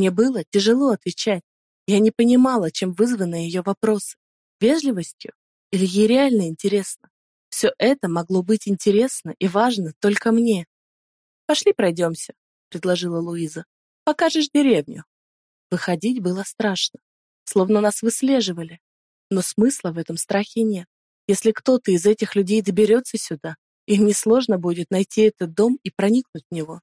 Мне было тяжело отвечать. Я не понимала, чем вызваны ее вопросы. Вежливостью? Или ей реально интересно? Все это могло быть интересно и важно только мне. «Пошли пройдемся», — предложила Луиза. «Покажешь деревню». Выходить было страшно, словно нас выслеживали. Но смысла в этом страхе нет. Если кто-то из этих людей доберется сюда, им несложно будет найти этот дом и проникнуть в него.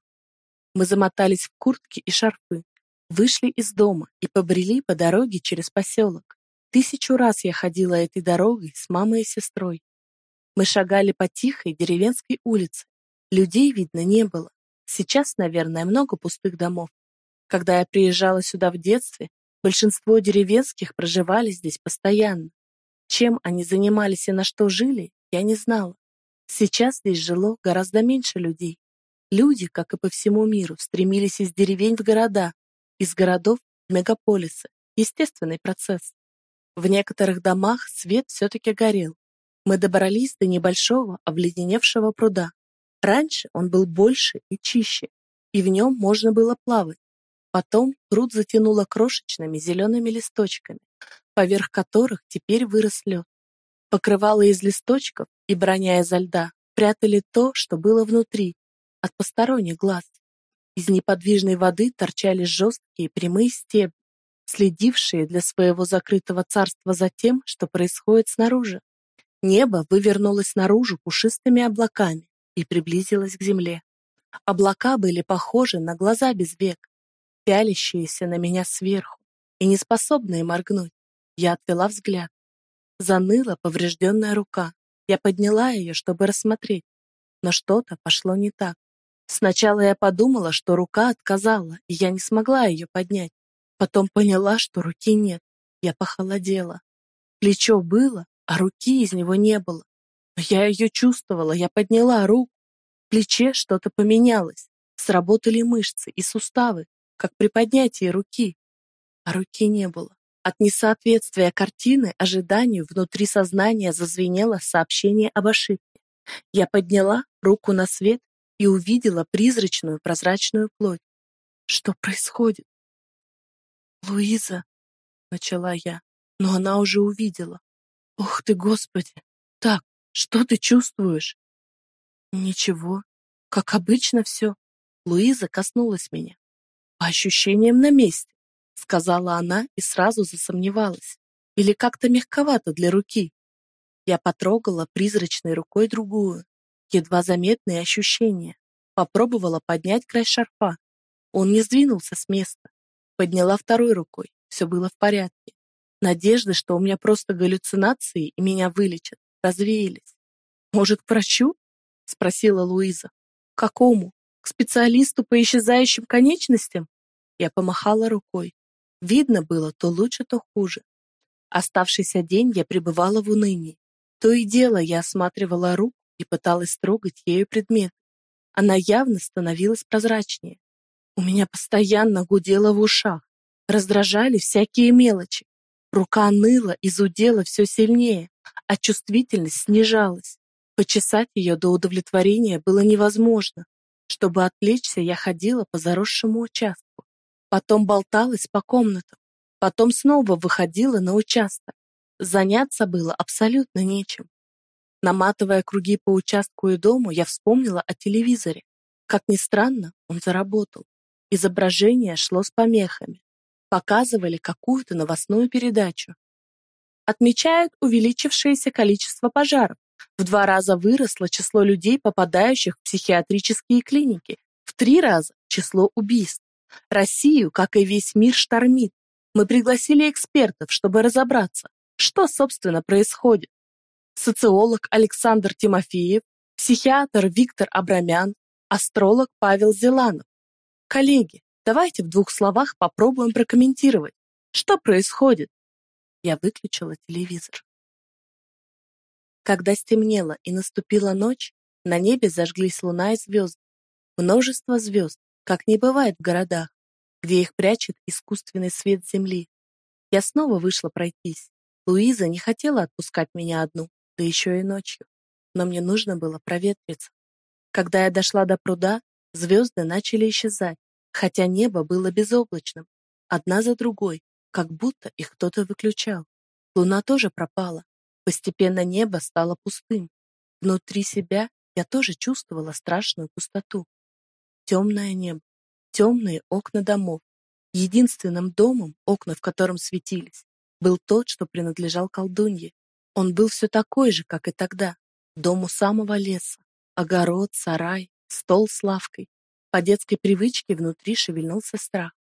Мы замотались в куртки и шарфы, вышли из дома и побрели по дороге через поселок. Тысячу раз я ходила этой дорогой с мамой и сестрой. Мы шагали по тихой деревенской улице. Людей видно не было. Сейчас, наверное, много пустых домов. Когда я приезжала сюда в детстве, большинство деревенских проживали здесь постоянно. Чем они занимались и на что жили, я не знала. Сейчас здесь жило гораздо меньше людей. Люди, как и по всему миру, стремились из деревень в города, из городов в мегаполисы. Естественный процесс. В некоторых домах свет все-таки горел. Мы добрались до небольшого обледеневшего пруда. Раньше он был больше и чище, и в нем можно было плавать. Потом пруд затянуло крошечными зелеными листочками, поверх которых теперь вырос лед. Покрывало из листочков и броня изо льда прятали то, что было внутри, от посторонних глаз. Из неподвижной воды торчали жесткие прямые стебли, следившие для своего закрытого царства за тем, что происходит снаружи. Небо вывернулось наружу пушистыми облаками и приблизилось к земле. Облака были похожи на глаза без век, пялящиеся на меня сверху и неспособные моргнуть. Я отвела взгляд. Заныла поврежденная рука. Я подняла ее, чтобы рассмотреть, но что-то пошло не так. Сначала я подумала, что рука отказала, и я не смогла ее поднять. Потом поняла, что руки нет. Я похолодела. Плечо было, а руки из него не было. Но я ее чувствовала, я подняла руку. В плече что-то поменялось. Сработали мышцы и суставы, как при поднятии руки. А руки не было. От несоответствия картины ожиданию внутри сознания зазвенело сообщение об ошибке. Я подняла руку на свет и увидела призрачную прозрачную плоть. Что происходит? «Луиза», — начала я, но она уже увидела. «Ух ты, Господи! Так, что ты чувствуешь?» «Ничего, как обычно все». Луиза коснулась меня. «По ощущениям на месте», — сказала она и сразу засомневалась. «Или как-то мягковато для руки». Я потрогала призрачной рукой другую, едва заметные ощущения. Попробовала поднять край шарфа. Он не сдвинулся с места. Подняла второй рукой. Все было в порядке. Надежды, что у меня просто галлюцинации и меня вылечат, развеялись. «Может, к врачу?» — спросила Луиза. «К какому? К специалисту по исчезающим конечностям?» Я помахала рукой. Видно было то лучше, то хуже. Оставшийся день я пребывала в унынии. То и дело я осматривала руку и пыталась трогать ею предмет. Она явно становилась прозрачнее. У меня постоянно гудело в ушах, раздражали всякие мелочи. Рука ныла и зудела все сильнее, а чувствительность снижалась. Почесать ее до удовлетворения было невозможно. Чтобы отвлечься, я ходила по заросшему участку. Потом болталась по комнатам. Потом снова выходила на участок. Заняться было абсолютно нечем. Наматывая круги по участку и дому, я вспомнила о телевизоре. Как ни странно, он заработал. Изображение шло с помехами. Показывали какую-то новостную передачу. Отмечают увеличившееся количество пожаров. В два раза выросло число людей, попадающих в психиатрические клиники. В три раза число убийств. Россию, как и весь мир, штормит. Мы пригласили экспертов, чтобы разобраться, что, собственно, происходит. Социолог Александр Тимофеев, психиатр Виктор Абрамян, астролог Павел Зеланов. Коллеги, давайте в двух словах попробуем прокомментировать, что происходит. Я выключила телевизор. Когда стемнело и наступила ночь, на небе зажглись луна и звезды. Множество звезд, как не бывает в городах, где их прячет искусственный свет земли. Я снова вышла пройтись. Луиза не хотела отпускать меня одну, да еще и ночью. Но мне нужно было проветриться. Когда я дошла до пруда, звезды начали исчезать, хотя небо было безоблачным. одна за другой, как будто их кто-то выключал. Луна тоже пропала. Постепенно небо стало пустым. Внутри себя я тоже чувствовала страшную пустоту. Темное небо, темные окна домов. Единственным домом, окна в котором светились, был тот, что принадлежал колдунье. Он был все такой же, как и тогда. Дом у самого леса. Огород, сарай, стол с лавкой. По детской привычке внутри шевельнулся страх.